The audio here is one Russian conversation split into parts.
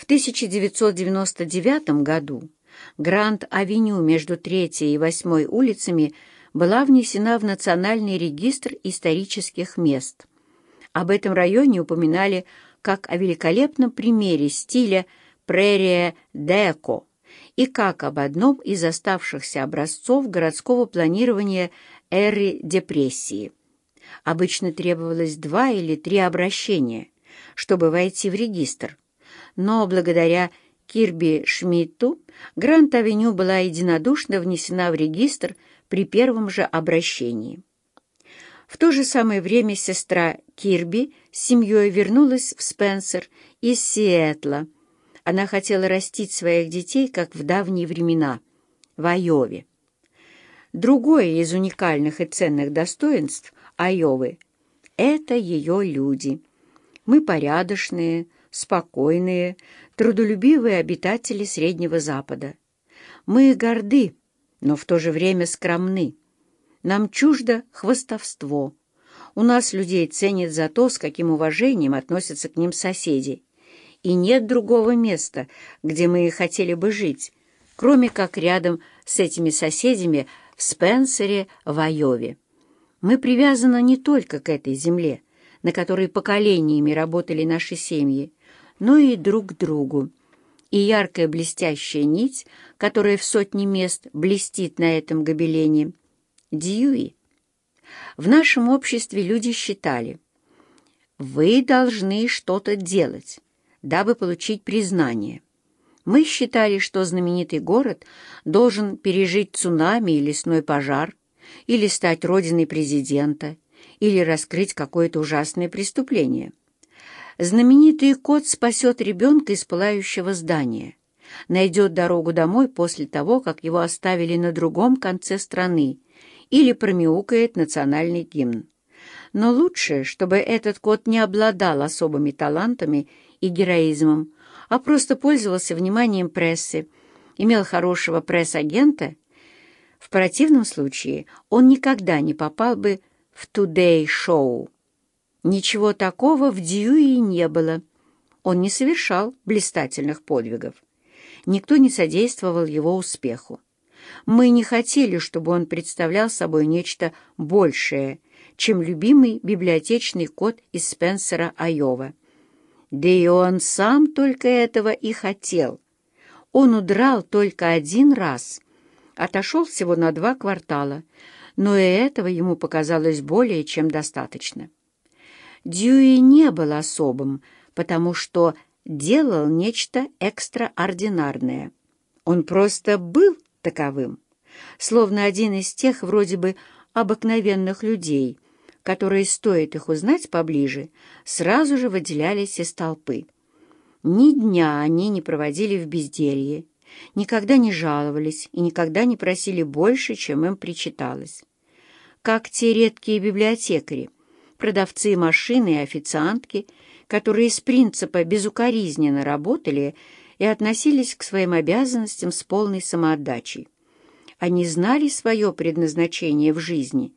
В 1999 году Гранд-авеню между Третьей и Восьмой улицами была внесена в Национальный регистр исторических мест. Об этом районе упоминали как о великолепном примере стиля прерия деко и как об одном из оставшихся образцов городского планирования эры депрессии. Обычно требовалось два или три обращения, чтобы войти в регистр, но благодаря Кирби Шмидту Грант-авеню была единодушно внесена в регистр при первом же обращении. В то же самое время сестра Кирби с семьей вернулась в Спенсер из Сиэтла. Она хотела растить своих детей, как в давние времена, в Айове. Другое из уникальных и ценных достоинств Айовы — это ее люди. Мы порядочные, спокойные, трудолюбивые обитатели Среднего Запада. Мы горды, но в то же время скромны. Нам чуждо хвостовство. У нас людей ценят за то, с каким уважением относятся к ним соседи. И нет другого места, где мы хотели бы жить, кроме как рядом с этими соседями в Спенсере, в Айове. Мы привязаны не только к этой земле, на которой поколениями работали наши семьи, но и друг другу. И яркая блестящая нить, которая в сотни мест блестит на этом гобелене, Дьюи. В нашем обществе люди считали, вы должны что-то делать, дабы получить признание. Мы считали, что знаменитый город должен пережить цунами и лесной пожар, или стать родиной президента, или раскрыть какое-то ужасное преступление. Знаменитый кот спасет ребенка из пылающего здания, найдет дорогу домой после того, как его оставили на другом конце страны, или промяукает национальный гимн. Но лучше, чтобы этот кот не обладал особыми талантами и героизмом, а просто пользовался вниманием прессы, имел хорошего пресс-агента. В противном случае он никогда не попал бы в «Тудей-шоу». Ничего такого в Дьюи не было. Он не совершал блистательных подвигов. Никто не содействовал его успеху. Мы не хотели, чтобы он представлял собой нечто большее, чем любимый библиотечный кот из Спенсера, Айова. Да и он сам только этого и хотел. Он удрал только один раз, отошел всего на два квартала, но и этого ему показалось более чем достаточно. Дьюи не был особым, потому что делал нечто экстраординарное. Он просто был таковым, словно один из тех вроде бы обыкновенных людей, которые, стоит их узнать поближе, сразу же выделялись из толпы. Ни дня они не проводили в безделье, никогда не жаловались и никогда не просили больше, чем им причиталось. Как те редкие библиотекари — продавцы машины и официантки, которые из принципа безукоризненно работали и относились к своим обязанностям с полной самоотдачей. Они знали свое предназначение в жизни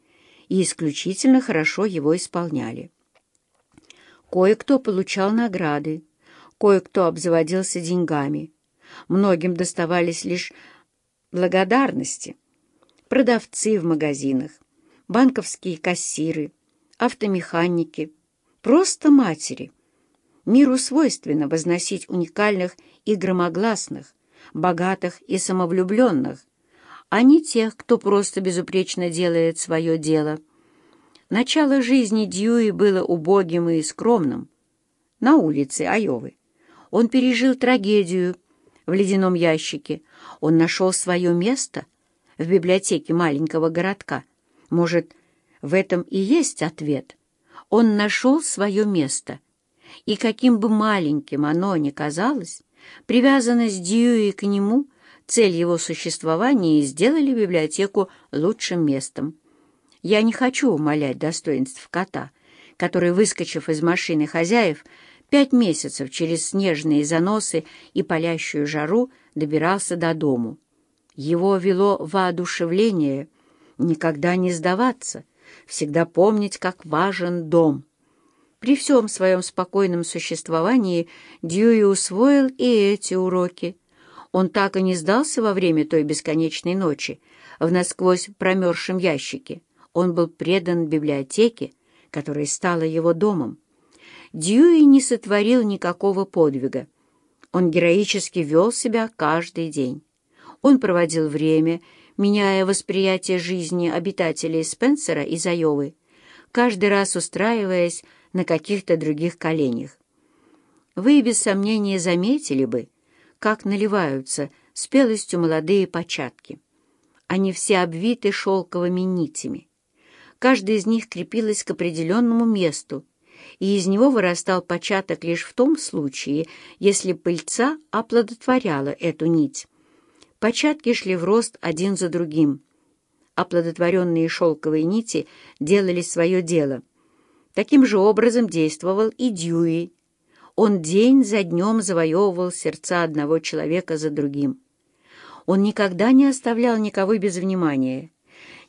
и исключительно хорошо его исполняли. Кое-кто получал награды, кое-кто обзаводился деньгами. Многим доставались лишь благодарности. Продавцы в магазинах, банковские кассиры — автомеханики, просто матери. Миру свойственно возносить уникальных и громогласных, богатых и самовлюбленных, а не тех, кто просто безупречно делает свое дело. Начало жизни Дьюи было убогим и скромным. На улице Айовы. Он пережил трагедию в ледяном ящике. Он нашел свое место в библиотеке маленького городка. Может, в этом и есть ответ. Он нашел свое место. И каким бы маленьким оно ни казалось, привязанность Дьюи к нему, цель его существования сделали библиотеку лучшим местом. Я не хочу умалять достоинств кота, который, выскочив из машины хозяев, пять месяцев через снежные заносы и палящую жару добирался до дому. Его вело воодушевление никогда не сдаваться — всегда помнить, как важен дом. При всем своем спокойном существовании Дьюи усвоил и эти уроки. Он так и не сдался во время той бесконечной ночи в насквозь промерзшем ящике. Он был предан библиотеке, которая стала его домом. Дьюи не сотворил никакого подвига. Он героически вел себя каждый день. Он проводил время, меняя восприятие жизни обитателей Спенсера из Айовы, каждый раз устраиваясь на каких-то других коленях. Вы, без сомнения, заметили бы, как наливаются спелостью молодые початки. Они все обвиты шелковыми нитями. Каждая из них крепилась к определенному месту, и из него вырастал початок лишь в том случае, если пыльца оплодотворяла эту нить. Початки шли в рост один за другим. Оплодотворенные шелковые нити делали свое дело. Таким же образом действовал и Дьюи. Он день за днем завоевывал сердца одного человека за другим. Он никогда не оставлял никого без внимания,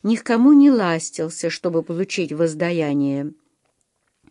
ни к кому не ластился, чтобы получить воздаяние.